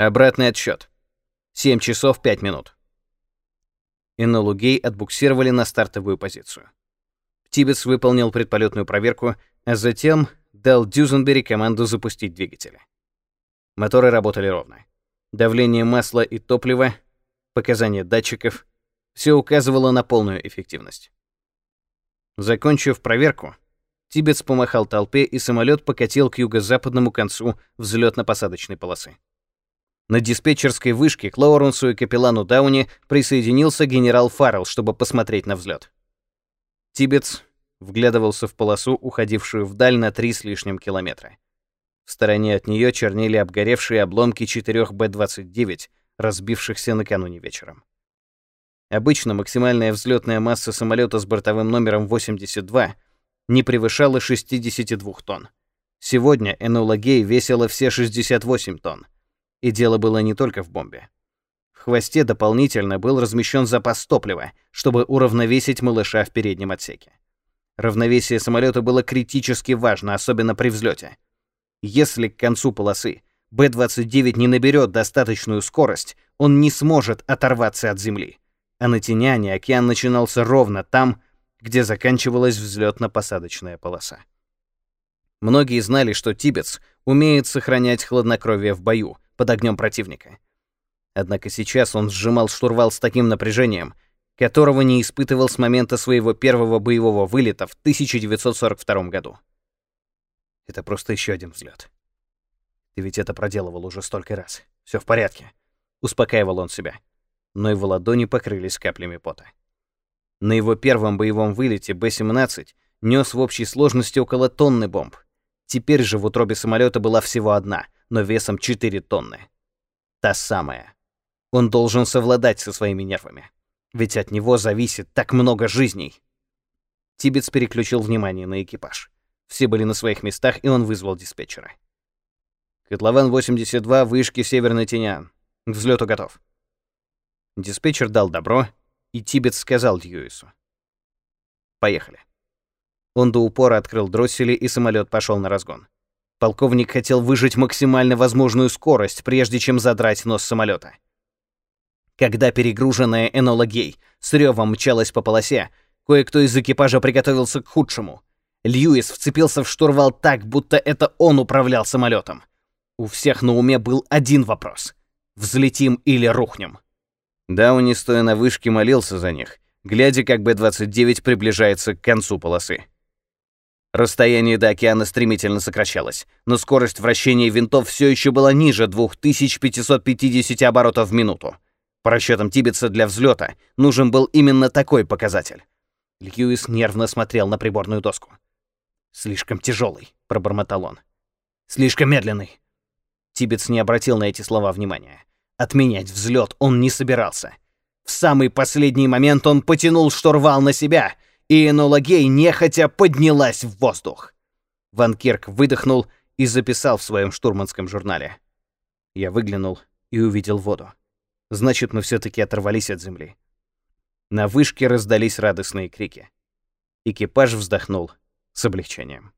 Обратный отсчет. 7 часов 5 минут. Энолу Гей отбуксировали на стартовую позицию. Тибетс выполнил предполетную проверку, а затем дал Дюзенбери команду запустить двигатели. Моторы работали ровно. Давление масла и топлива, показания датчиков — все указывало на полную эффективность. Закончив проверку, Тибетс помахал толпе, и самолет покатил к юго-западному концу взлетно-посадочной полосы. На диспетчерской вышке к Лоуренсу и капеллану Дауни присоединился генерал Фаррелл, чтобы посмотреть на взлет. Тибетс вглядывался в полосу, уходившую вдаль на три с лишним километра. В стороне от нее чернели обгоревшие обломки четырех Б-29, разбившихся накануне вечером. Обычно максимальная взлетная масса самолета с бортовым номером 82 не превышала 62 тонн. Сегодня Энола Гей весила все 68 тонн. И дело было не только в бомбе. В хвосте дополнительно был размещен запас топлива, чтобы уравновесить малыша в переднем отсеке. Равновесие самолета было критически важно, особенно при взлете. Если к концу полосы Б-29 не наберет достаточную скорость, он не сможет оторваться от земли. А на Тиняне океан начинался ровно там, где заканчивалась взлетно-посадочная полоса. Многие знали, что Тибетс умеет сохранять хладнокровие в бою, под огнем противника. Однако сейчас он сжимал штурвал с таким напряжением, которого не испытывал с момента своего первого боевого вылета в 1942 году. Это просто еще один взлет. Ты ведь это проделывал уже столько раз. Все в порядке. Успокаивал он себя. Но его ладони покрылись каплями пота. На его первом боевом вылете Б-17 нес в общей сложности около тонны бомб. Теперь же в утробе самолета была всего одна — но весом 4 тонны. Та самая. Он должен совладать со своими нервами. Ведь от него зависит так много жизней. Тибетс переключил внимание на экипаж. Все были на своих местах, и он вызвал диспетчера. Котлован 82, вышки Северный Тинян. К взлету готов. Диспетчер дал добро, и Тибетс сказал Льюису. Поехали. Он до упора открыл дроссели, и самолет пошел на разгон. Полковник хотел выжать максимально возможную скорость, прежде чем задрать нос самолета. Когда перегруженная Энола Гей с ревом мчалась по полосе, кое-кто из экипажа приготовился к худшему. Льюис вцепился в штурвал так, будто это он управлял самолетом. У всех на уме был один вопрос — взлетим или рухнем. Дауни, стоя на вышке, молился за них, глядя, как Б-29 приближается к концу полосы. Расстояние до океана стремительно сокращалось, но скорость вращения винтов все еще была ниже 2550 оборотов в минуту. По расчетам Тибетса для взлета нужен был именно такой показатель. Льюис нервно смотрел на приборную доску. «Слишком тяжелый», — пробормотал он. «Слишком медленный». Тибетс не обратил на эти слова внимания. Отменять взлет он не собирался. В самый последний момент он потянул штурвал на себя — и Энола Гей нехотя поднялась в воздух. Ван Кирк выдохнул и записал в своем штурманском журнале. Я выглянул и увидел воду. Значит, мы все-таки оторвались от земли. На вышке раздались радостные крики. Экипаж вздохнул с облегчением.